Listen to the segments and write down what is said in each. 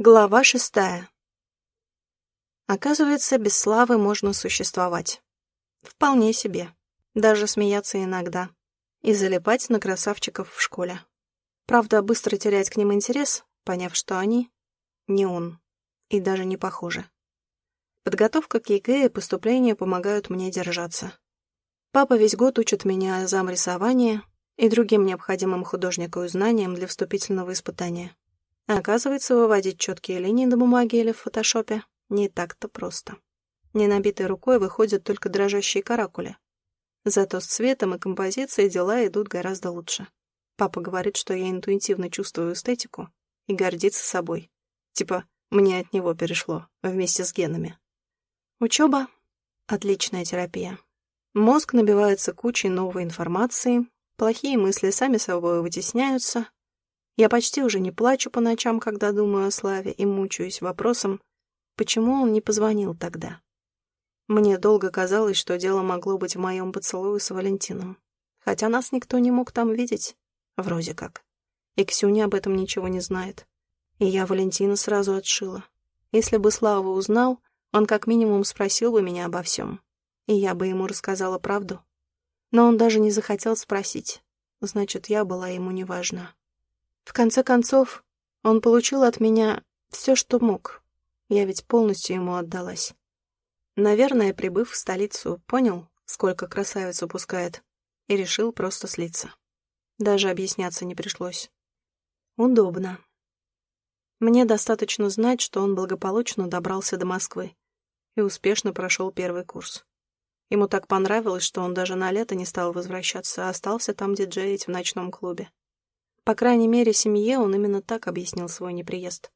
Глава шестая. Оказывается, без славы можно существовать. Вполне себе. Даже смеяться иногда. И залипать на красавчиков в школе. Правда, быстро терять к ним интерес, поняв, что они не он. И даже не похожи. Подготовка к ЕГЭ и поступлению помогают мне держаться. Папа весь год учит меня азам рисования и другим необходимым художнику знаниям для вступительного испытания. Оказывается, выводить четкие линии на бумаге или в фотошопе не так-то просто. Ненабитой рукой выходят только дрожащие каракули. Зато с цветом и композицией дела идут гораздо лучше. Папа говорит, что я интуитивно чувствую эстетику и гордится собой. Типа, мне от него перешло, вместе с генами. Учеба — отличная терапия. Мозг набивается кучей новой информации, плохие мысли сами собой вытесняются, я почти уже не плачу по ночам, когда думаю о Славе, и мучаюсь вопросом, почему он не позвонил тогда. Мне долго казалось, что дело могло быть в моем поцелуе с Валентином. Хотя нас никто не мог там видеть. Вроде как. И Ксюня об этом ничего не знает. И я Валентина сразу отшила. Если бы Слава узнал, он как минимум спросил бы меня обо всем. И я бы ему рассказала правду. Но он даже не захотел спросить. Значит, я была ему неважна. В конце концов, он получил от меня все, что мог. Я ведь полностью ему отдалась. Наверное, прибыв в столицу, понял, сколько красавиц упускает, и решил просто слиться. Даже объясняться не пришлось. Удобно. Мне достаточно знать, что он благополучно добрался до Москвы и успешно прошел первый курс. Ему так понравилось, что он даже на лето не стал возвращаться, а остался там диджеить в ночном клубе. По крайней мере, семье он именно так объяснил свой неприезд.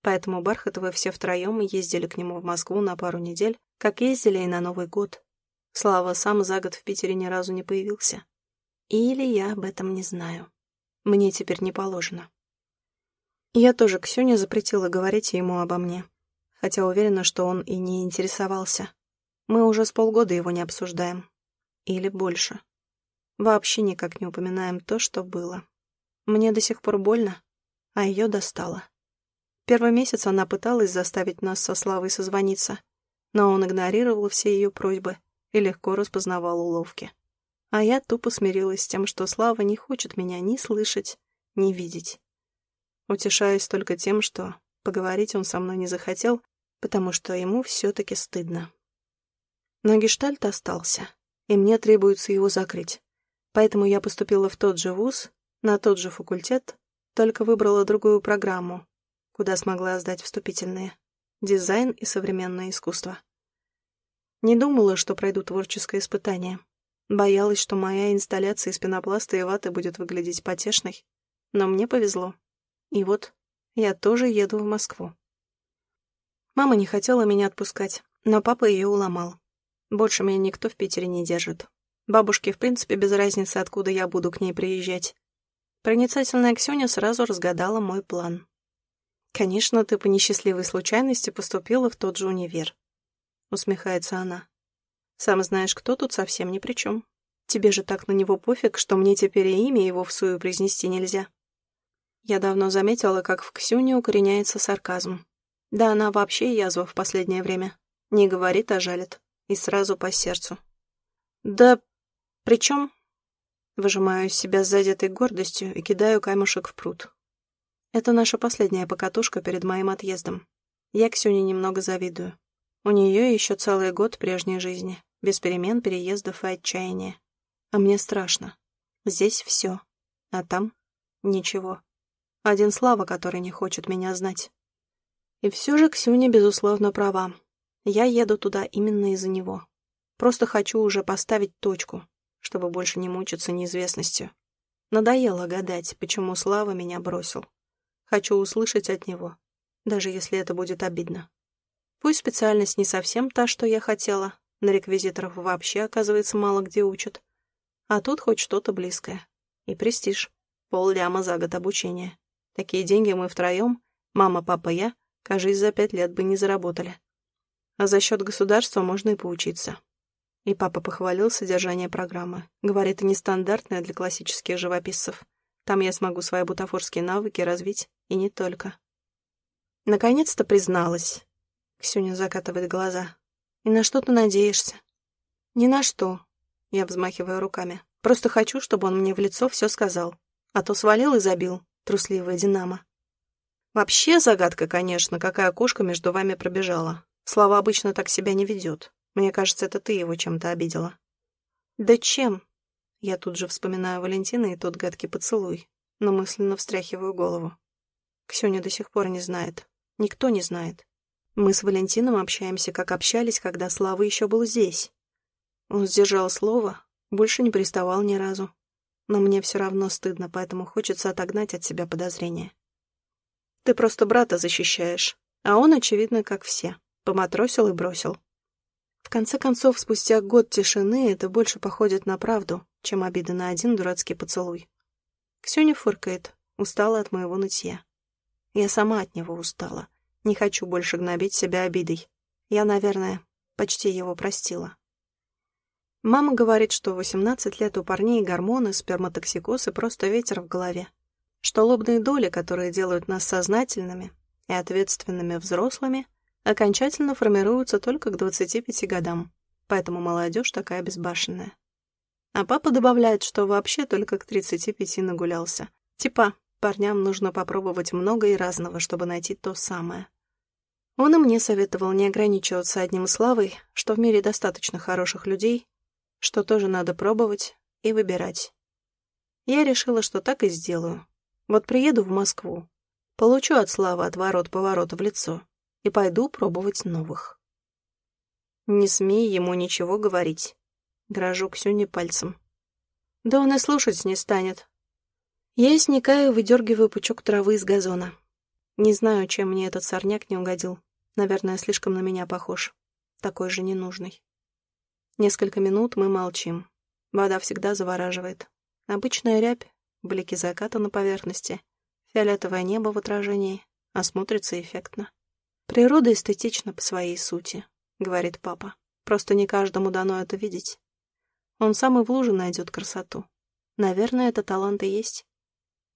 Поэтому Бархатовы все втроем ездили к нему в Москву на пару недель, как ездили и на Новый год. Слава сам за год в Питере ни разу не появился. Или я об этом не знаю. Мне теперь не положено. Я тоже Ксюне запретила говорить ему обо мне, хотя уверена, что он и не интересовался. Мы уже с полгода его не обсуждаем. Или больше. Вообще никак не упоминаем то, что было. Мне до сих пор больно, а ее достало. Первый месяц она пыталась заставить нас со Славой созвониться, но он игнорировал все ее просьбы и легко распознавал уловки. А я тупо смирилась с тем, что Слава не хочет меня ни слышать, ни видеть. Утешаюсь только тем, что поговорить он со мной не захотел, потому что ему все-таки стыдно. Но гештальт остался, и мне требуется его закрыть. Поэтому я поступила в тот же вуз, на тот же факультет, только выбрала другую программу, куда смогла сдать вступительные. Дизайн и современное искусство. Не думала, что пройду творческое испытание. Боялась, что моя инсталляция из пенопласта и ваты будет выглядеть потешной. Но мне повезло. И вот я тоже еду в Москву. Мама не хотела меня отпускать, но папа ее уломал. Больше меня никто в Питере не держит. Бабушке, в принципе, без разницы, откуда я буду к ней приезжать. Проницательная Ксюня сразу разгадала мой план. «Конечно, ты по несчастливой случайности поступила в тот же универ», — усмехается она. «Сам знаешь, кто тут совсем ни при чем. Тебе же так на него пофиг, что мне теперь и имя его в свою произнести нельзя». Я давно заметила, как в Ксюне укореняется сарказм. Да она вообще язва в последнее время. Не говорит, а жалит. И сразу по сердцу. «Да при чем?» Выжимаю из себя с задетой гордостью и кидаю камушек в пруд. Это наша последняя покатушка перед моим отъездом. Я Ксюне немного завидую. У нее еще целый год прежней жизни, без перемен, переездов и отчаяния. А мне страшно. Здесь все, а там ничего. Один Слава, который не хочет меня знать. И все же Ксюня, безусловно, права. Я еду туда именно из-за него. Просто хочу уже поставить точку, чтобы больше не мучиться неизвестностью. Надоело гадать, почему Слава меня бросил. Хочу услышать от него, даже если это будет обидно. Пусть специальность не совсем та, что я хотела, на реквизиторов вообще, оказывается, мало где учат. А тут хоть что-то близкое. И престиж. Пол ляма за год обучения. Такие деньги мы втроем, мама, папа, я, кажись, за пять лет бы не заработали. А за счет государства можно и поучиться. И папа похвалил содержание программы. Говорит, нестандартная для классических живописцев. Там я смогу свои бутафорские навыки развить, и не только. Наконец-то призналась. Ксюня закатывает глаза. И на что ты надеешься? Ни на что. Я взмахиваю руками. Просто хочу, чтобы он мне в лицо все сказал. А то свалил и забил, трусливая Динамо. Вообще загадка, конечно, какая кошка между вами пробежала. Слава обычно так себя не ведет. Мне кажется, это ты его чем-то обидела. Да чем? Я тут же вспоминаю Валентина и тот гадкий поцелуй, но мысленно встряхиваю голову. Ксюня до сих пор не знает. Никто не знает. Мы с Валентином общаемся, как общались, когда Слава еще был здесь. Он сдержал слово, больше не приставал ни разу. Но мне все равно стыдно, поэтому хочется отогнать от себя подозрения. Ты просто брата защищаешь, а он, очевидно, как все, поматросил и бросил. В конце концов, спустя год тишины это больше походит на правду, чем обида на один дурацкий поцелуй. Ксюня фыркает, устала от моего нытья. Я сама от него устала. Не хочу больше гнобить себя обидой. Я, наверное, почти его простила. Мама говорит, что 18 лет у парней гормоны, сперматоксикоз и просто ветер в голове. Что лобные доли, которые делают нас сознательными и ответственными взрослыми, окончательно формируются только к 25 годам, поэтому молодежь такая безбашенная. А папа добавляет, что вообще только к 35 нагулялся. Типа, парням нужно попробовать много и разного, чтобы найти то самое. Он и мне советовал не ограничиваться одним славой, что в мире достаточно хороших людей, что тоже надо пробовать и выбирать. Я решила, что так и сделаю. Вот приеду в Москву, получу от славы отворот-поворот в лицо и пойду пробовать новых. Не смей ему ничего говорить. Грожу Ксюне пальцем. Да он и слушать не станет. Я сникаю, выдергиваю пучок травы из газона. Не знаю, чем мне этот сорняк не угодил. Наверное, слишком на меня похож. Такой же ненужный. Несколько минут мы молчим. Вода всегда завораживает. Обычная рябь, блики заката на поверхности, фиолетовое небо в отражении, а смотрится эффектно. «Природа эстетична по своей сути», — говорит папа. «Просто не каждому дано это видеть. Он сам и в луже найдет красоту. Наверное, это талант и есть.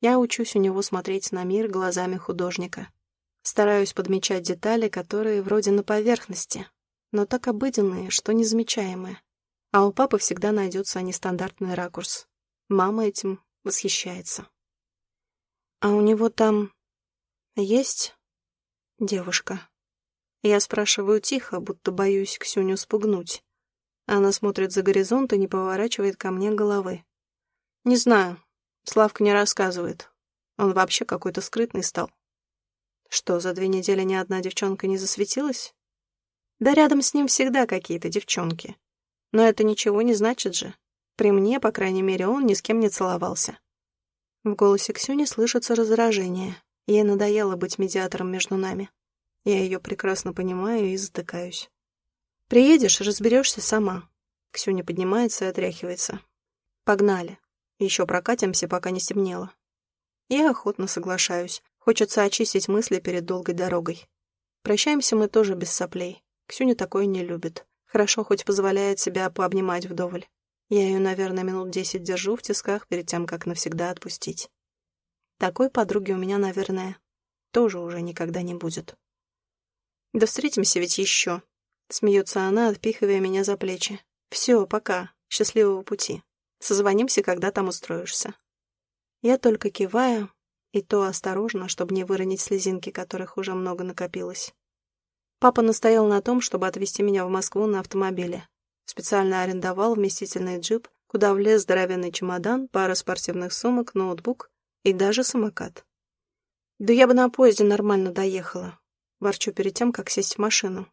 Я учусь у него смотреть на мир глазами художника. Стараюсь подмечать детали, которые вроде на поверхности, но так обыденные, что незамечаемые. А у папы всегда найдется нестандартный ракурс. Мама этим восхищается. А у него там есть девушка? Я спрашиваю тихо, будто боюсь Ксюню спугнуть. Она смотрит за горизонт и не поворачивает ко мне головы. Не знаю, Славка не рассказывает. Он вообще какой-то скрытный стал. Что, за две недели ни одна девчонка не засветилась? Да рядом с ним всегда какие-то девчонки. Но это ничего не значит же. При мне, по крайней мере, он ни с кем не целовался. В голосе Ксюни слышится раздражение. Ей надоело быть медиатором между нами. Я ее прекрасно понимаю и затыкаюсь. «Приедешь, разберешься сама». Ксюня поднимается и отряхивается. «Погнали. Еще прокатимся, пока не стемнело. Я охотно соглашаюсь. Хочется очистить мысли перед долгой дорогой. Прощаемся мы тоже без соплей. Ксюня такое не любит. Хорошо хоть позволяет себя пообнимать вдоволь. Я ее, наверное, минут десять держу в тисках перед тем, как навсегда отпустить. Такой подруги у меня, наверное, тоже уже никогда не будет. Да встретимся ведь еще. Смеется она, отпихивая меня за плечи. Все, пока. Счастливого пути. Созвонимся, когда там устроишься. Я только киваю, и то осторожно, чтобы не выронить слезинки, которых уже много накопилось. Папа настоял на том, чтобы отвезти меня в Москву на автомобиле. Специально арендовал вместительный джип, куда влез здоровенный чемодан, пара спортивных сумок, ноутбук и даже самокат. Да я бы на поезде нормально доехала. Ворчу перед тем, как сесть в машину.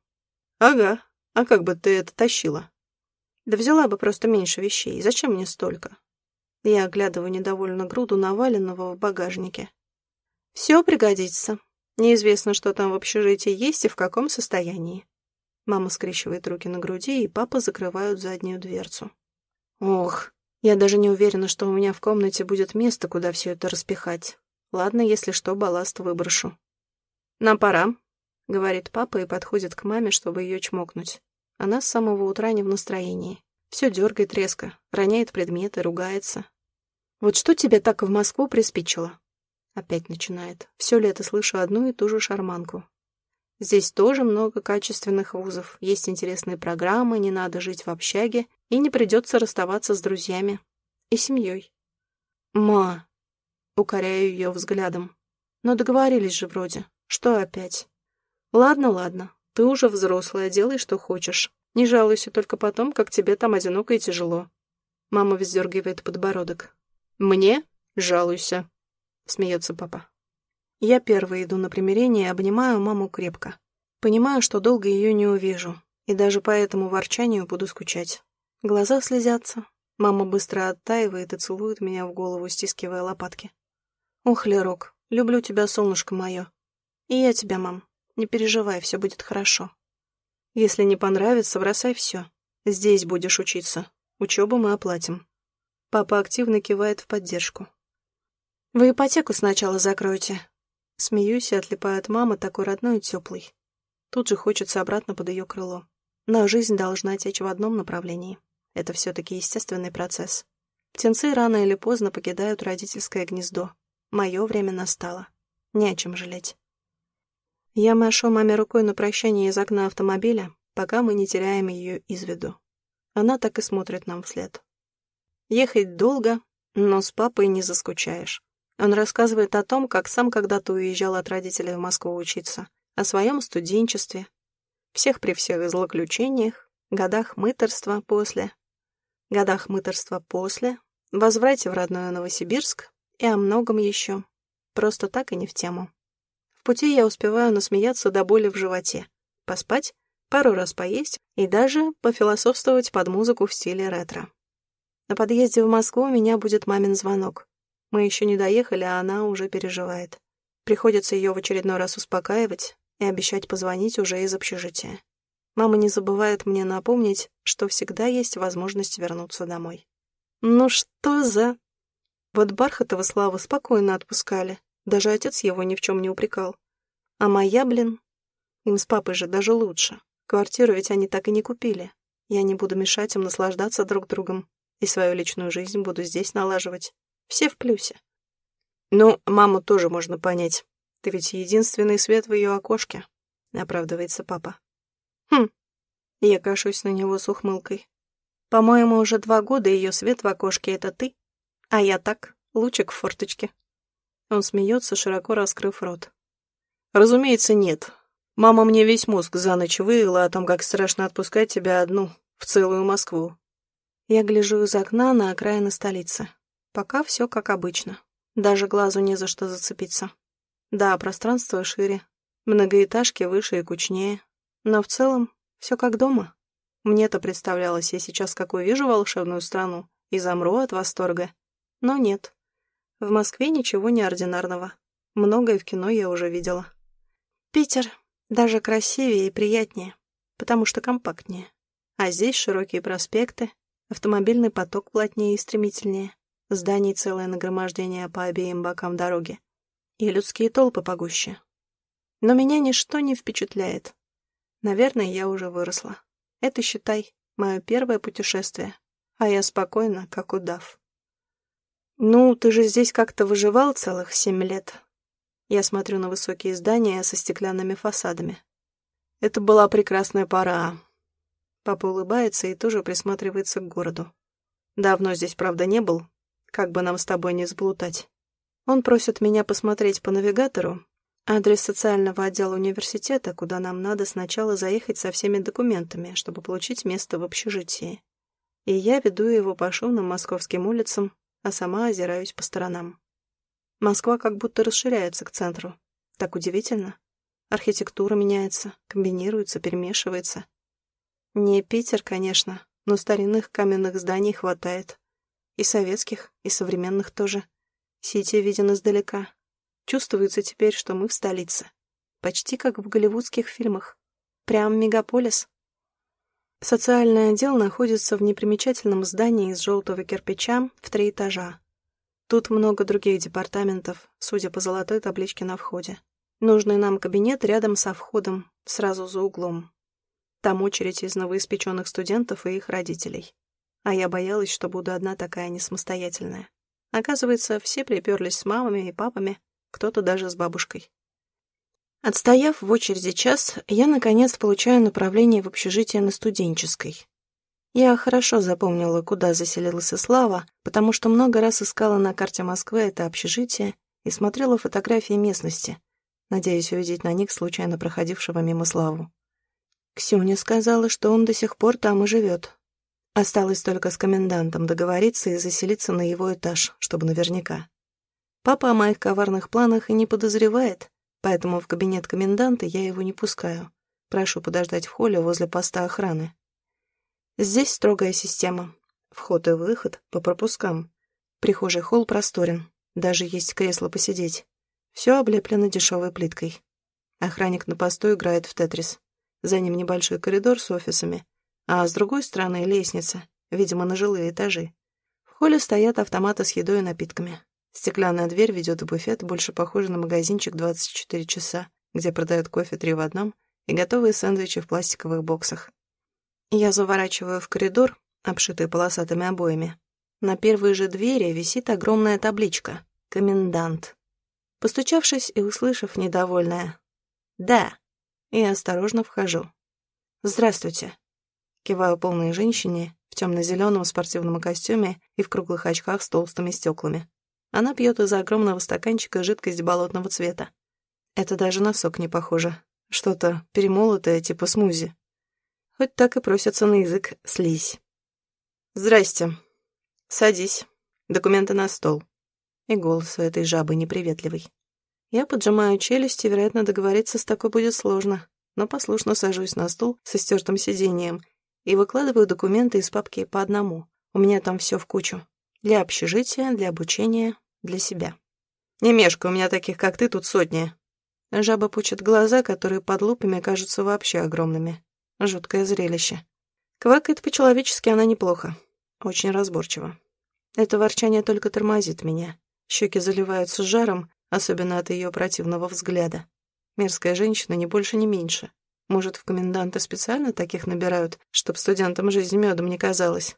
Ага, а как бы ты это тащила? Да взяла бы просто меньше вещей. Зачем мне столько? Я оглядываю недовольно груду наваленного в багажнике. Все пригодится. Неизвестно, что там в общежитии есть и в каком состоянии. Мама скрещивает руки на груди, и папа закрывают заднюю дверцу. Ох, я даже не уверена, что у меня в комнате будет место, куда все это распихать. Ладно, если что, балласт выброшу. Нам пора, — говорит папа и подходит к маме, чтобы ее чмокнуть. Она с самого утра не в настроении. Все дергает резко, роняет предметы, ругается. «Вот что тебе так в Москву приспичило?» Опять начинает. Все лето слышу одну и ту же шарманку. Здесь тоже много качественных вузов, есть интересные программы, не надо жить в общаге, и не придется расставаться с друзьями и семьей. «Ма!» — укоряю ее взглядом. «Но договорились же вроде. Что опять?» «Ладно, ладно. Ты уже взрослая, делай, что хочешь. Не жалуйся только потом, как тебе там одиноко и тяжело». Мама вздергивает подбородок. «Мне? Жалуйся», — смеется папа. Я первой иду на примирение и обнимаю маму крепко. Понимаю, что долго ее не увижу, и даже по этому ворчанию буду скучать. Глаза слезятся. Мама быстро оттаивает и целует меня в голову, стискивая лопатки. «Ох, Лерок, люблю тебя, солнышко мое. И я тебя, мам. Не переживай, все будет хорошо. Если не понравится, бросай все. Здесь будешь учиться. Учебу мы оплатим». Папа активно кивает в поддержку. «Вы ипотеку сначала закройте, Смеюсь и отлипаю от мамы, такой родной и теплый. Тут же хочется обратно под ее крыло. Но жизнь должна течь в одном направлении. Это все-таки естественный процесс. Птенцы рано или поздно покидают родительское гнездо. Мое время настало. Не о чем жалеть. Я машу маме рукой на прощание из окна автомобиля, пока мы не теряем ее из виду. Она так и смотрит нам вслед. Ехать долго, но с папой не заскучаешь. Он рассказывает о том, как сам когда-то уезжал от родителей в Москву учиться, о своем студенчестве, всех при всех злоключениях, годах мыторства после, годах мыторства после, возврате в родной Новосибирск и о многом еще. Просто так и не в тему. В пути я успеваю насмеяться до боли в животе, поспать, пару раз поесть и даже пофилософствовать под музыку в стиле ретро. На подъезде в Москву у меня будет мамин звонок. Мы еще не доехали, а она уже переживает. Приходится ее в очередной раз успокаивать и обещать позвонить уже из общежития. Мама не забывает мне напомнить, что всегда есть возможность вернуться домой. Ну что за... Вот Бархатова Славу спокойно отпускали. Даже отец его ни в чем не упрекал. А моя, блин... Им с папой же даже лучше. Квартиру ведь они так и не купили. Я не буду мешать им наслаждаться друг другом. И свою личную жизнь буду здесь налаживать. Все в плюсе. Ну, маму тоже можно понять. Ты ведь единственный свет в ее окошке, оправдывается папа. Хм. Я кашусь на него с ухмылкой. По-моему, уже два года ее свет в окошке — это ты, а я так, лучик в форточке. Он смеется, широко раскрыв рот. Разумеется, нет. Мама мне весь мозг за ночь выила о том, как страшно отпускать тебя одну в целую Москву. Я гляжу из окна на окраины столицы. Пока все как обычно. Даже глазу не за что зацепиться. Да, пространство шире, многоэтажки выше и кучнее. Но в целом все как дома. Мне-то представлялось, я сейчас как увижу волшебную страну и замру от восторга. Но нет. В Москве ничего неординарного. Многое в кино я уже видела. Питер даже красивее и приятнее, потому что компактнее. А здесь широкие проспекты, автомобильный поток плотнее и стремительнее. Зданий целое нагромождение по обеим бокам дороги. И людские толпы погуще. Но меня ничто не впечатляет. Наверное, я уже выросла. Это, считай, мое первое путешествие. А я спокойна, как удав. «Ну, ты же здесь как-то выживал целых семь лет». Я смотрю на высокие здания со стеклянными фасадами. Это была прекрасная пора. Папа улыбается и тоже присматривается к городу. Давно здесь, правда, не был, как бы нам с тобой не сблутать. Он просит меня посмотреть по навигатору адрес социального отдела университета, куда нам надо сначала заехать со всеми документами, чтобы получить место в общежитии. И я веду его по шумным московским улицам, а сама озираюсь по сторонам. Москва как будто расширяется к центру. Так удивительно. Архитектура меняется, комбинируется, перемешивается. Не Питер, конечно, но старинных каменных зданий хватает. И советских, и современных тоже. Сити виден издалека. Чувствуется теперь, что мы в столице. Почти как в голливудских фильмах. Прям мегаполис. Социальный отдел находится в непримечательном здании из желтого кирпича в три этажа. Тут много других департаментов, судя по золотой табличке на входе. Нужный нам кабинет рядом со входом, сразу за углом. Там очередь из новоиспеченных студентов и их родителей. А я боялась, что буду одна такая несамостоятельная. Оказывается, все приперлись с мамами и папами, кто-то даже с бабушкой. Отстояв в очереди час, я, наконец, получаю направление в общежитие на студенческой. Я хорошо запомнила, куда заселилась Слава, потому что много раз искала на карте Москвы это общежитие и смотрела фотографии местности, надеясь увидеть на них случайно проходившего мимо Славу. Ксюня сказала, что он до сих пор там и живет. Осталось только с комендантом договориться и заселиться на его этаж, чтобы наверняка. Папа о моих коварных планах и не подозревает, поэтому в кабинет коменданта я его не пускаю. Прошу подождать в холле возле поста охраны. Здесь строгая система. Вход и выход по пропускам. Прихожий холл просторен. Даже есть кресло посидеть. Все облеплено дешевой плиткой. Охранник на посту играет в тетрис. За ним небольшой коридор с офисами, а с другой стороны лестница, видимо, на жилые этажи. В холле стоят автоматы с едой и напитками. Стеклянная дверь ведет в буфет, больше похожий на магазинчик 24 часа, где продают кофе три в одном и готовые сэндвичи в пластиковых боксах. Я заворачиваю в коридор, обшитый полосатыми обоями. На первой же двери висит огромная табличка «Комендант». Постучавшись и услышав недовольное «Да», я осторожно вхожу. «Здравствуйте», Киваю полной женщине в темно-зеленом спортивном костюме и в круглых очках с толстыми стеклами. Она пьет из огромного стаканчика жидкость болотного цвета. Это даже на сок не похоже. Что-то перемолотое, типа смузи. Хоть так и просится на язык слизь. «Здрасте. Садись. Документы на стол». И голос у этой жабы неприветливый. Я поджимаю челюсть, и, вероятно, договориться с такой будет сложно, но послушно сажусь на стул со стертым сиденьем и выкладываю документы из папки по одному. У меня там все в кучу. Для общежития, для обучения, для себя. Не мешкай, у меня таких, как ты, тут сотни. Жаба пучит глаза, которые под лупами кажутся вообще огромными. Жуткое зрелище. Квакает по-человечески она неплохо. Очень разборчиво. Это ворчание только тормозит меня. Щеки заливаются жаром, особенно от ее противного взгляда. Мерзкая женщина не больше, не меньше. Может, в коменданты специально таких набирают, чтоб студентам жизнь медом не казалась?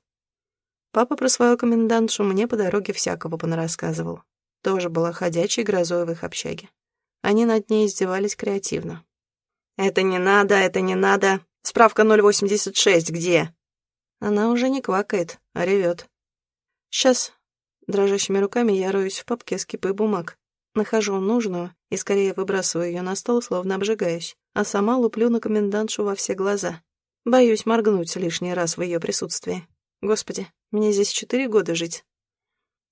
Папа про свою комендантшу мне по дороге всякого понарассказывал. Тоже была ходячей грозой в их общаге. Они над ней издевались креативно. «Это не надо, это не надо. Справка 086 где?» Она уже не квакает, а ревет. «Сейчас». Дрожащими руками я роюсь в папке с кипой бумаг. Нахожу нужную и скорее выбрасываю ее на стол, словно обжигаюсь, а сама луплю на комендантшу во все глаза. Боюсь моргнуть лишний раз в ее присутствии. Господи, мне здесь четыре года жить.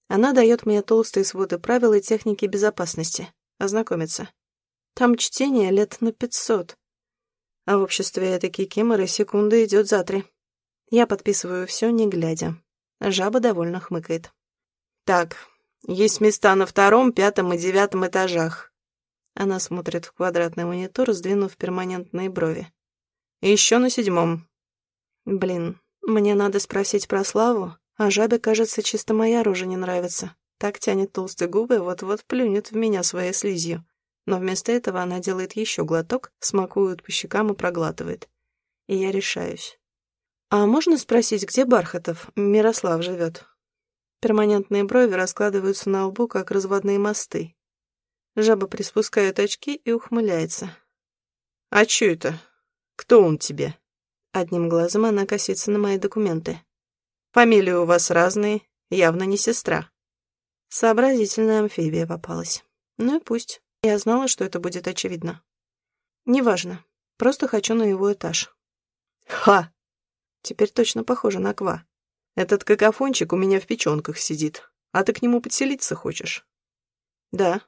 Она дает мне толстые своды правил и техники безопасности. Ознакомиться. Там чтение лет на пятьсот. А в обществе этой кикиморы секунда идет за три. Я подписываю все, не глядя. Жаба довольно хмыкает. Так, есть места на втором, пятом и девятом этажах. Она смотрит в квадратный монитор, сдвинув перманентные брови. Еще на седьмом. Блин, мне надо спросить про Славу, а жабе, кажется, чисто моя рожа не нравится. Так тянет толстые губы, вот-вот плюнет в меня своей слизью. Но вместо этого она делает еще глоток, смакует по щекам и проглатывает. И я решаюсь. «А можно спросить, где Бархатов, Мирослав, живет?» Перманентные брови раскладываются на лбу, как разводные мосты. Жаба приспускает очки и ухмыляется. «А чё это? Кто он тебе?» Одним глазом она косится на мои документы. «Фамилии у вас разные, явно не сестра». Сообразительная амфибия попалась. Ну и пусть. Я знала, что это будет очевидно. Неважно. Просто хочу на его этаж. Ха! Теперь точно похоже на Ква. Этот какофончик у меня в печенках сидит. А ты к нему подселиться хочешь? Да.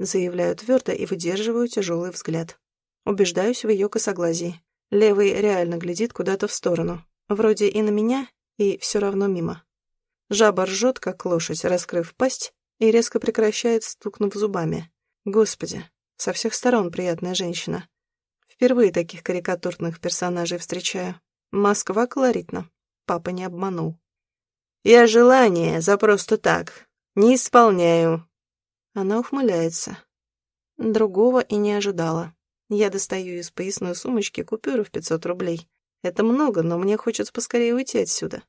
Заявляю твердо и выдерживаю тяжелый взгляд. Убеждаюсь в ее косоглазии. Левый реально глядит куда-то в сторону. Вроде и на меня, и все равно мимо. Жаба ржет, как лошадь, раскрыв пасть, и резко прекращает, стукнув зубами. Господи, со всех сторон приятная женщина. Впервые таких карикатурных персонажей встречаю. Москва колоритна папа не обманул. «Я желание за просто так. Не исполняю». Она ухмыляется. Другого и не ожидала. Я достаю из поясной сумочки купюру в 500 рублей. Это много, но мне хочется поскорее уйти отсюда.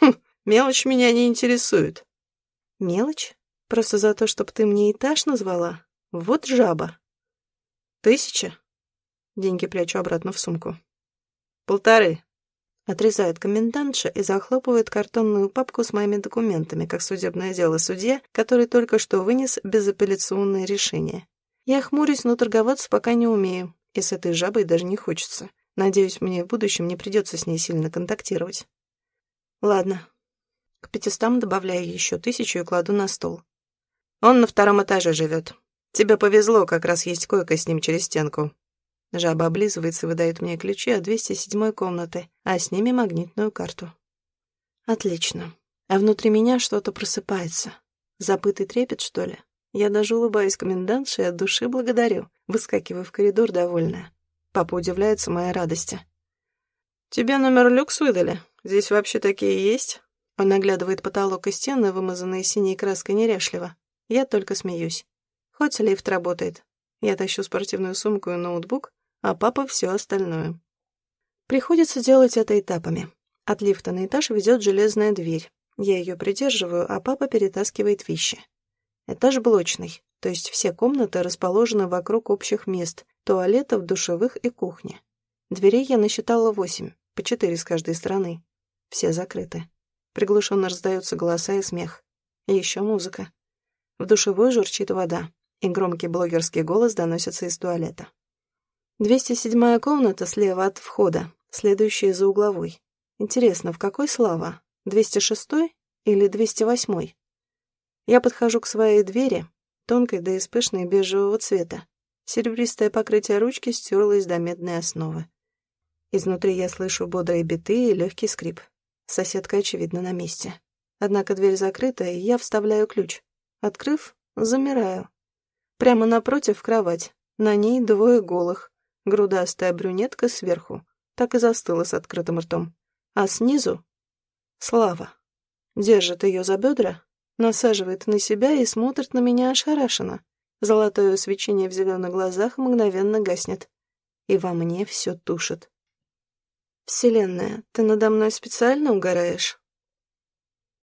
Хм, мелочь меня не интересует. Мелочь? Просто за то, чтобы ты мне этаж назвала? Вот жаба. Тысяча? Деньги прячу обратно в сумку. Полторы. Отрезает комендантша и захлопывает картонную папку с моими документами, как судебное дело судья, который только что вынес безапелляционное решение. Я хмурюсь, но торговаться пока не умею, и с этой жабой даже не хочется. Надеюсь, мне в будущем не придется с ней сильно контактировать. Ладно. К пятистам добавляю еще тысячу и кладу на стол. Он на втором этаже живет. Тебе повезло, как раз есть койка с ним через стенку. Жаба облизывается и выдает мне ключи от 207 комнаты, а с ними магнитную карту. Отлично. А внутри меня что-то просыпается. Забытый трепет, что ли? Я даже улыбаюсь комендантше и от души благодарю, выскакиваю в коридор довольная. Папа удивляется моей радости. «Тебе номер люкс выдали? Здесь вообще такие есть?» Он оглядывает потолок и стены, вымазанные синей краской неряшливо. Я только смеюсь. Хоть лифт работает. Я тащу спортивную сумку и ноутбук, а папа все остальное. Приходится делать это этапами. От лифта на этаж ведет железная дверь. Я ее придерживаю, а папа перетаскивает вещи. Этаж блочный, то есть все комнаты расположены вокруг общих мест, туалетов, душевых и кухни. Дверей я насчитала восемь, по четыре с каждой стороны. Все закрыты. Приглушенно раздаются голоса и смех. Еще музыка. В душевой журчит вода, и громкий блогерский голос доносится из туалета. 207-я комната слева от входа, следующая за угловой. Интересно, в какой слава? 206-й или 208-й? Я подхожу к своей двери, тонкой да испышной бежевого цвета. Серебристое покрытие ручки стерлось до медной основы. Изнутри я слышу бодрые биты и легкий скрип. Соседка, очевидно, на месте. Однако дверь закрыта, и я вставляю ключ. Открыв, замираю. Прямо напротив кровать. На ней двое голых. Грудастая брюнетка сверху. Так и застыла с открытым ртом. А снизу — Слава. Держит ее за бедра, насаживает на себя и смотрит на меня ошарашенно. Золотое свечение в зеленых глазах мгновенно гаснет. И во мне все тушит. «Вселенная, ты надо мной специально угораешь?»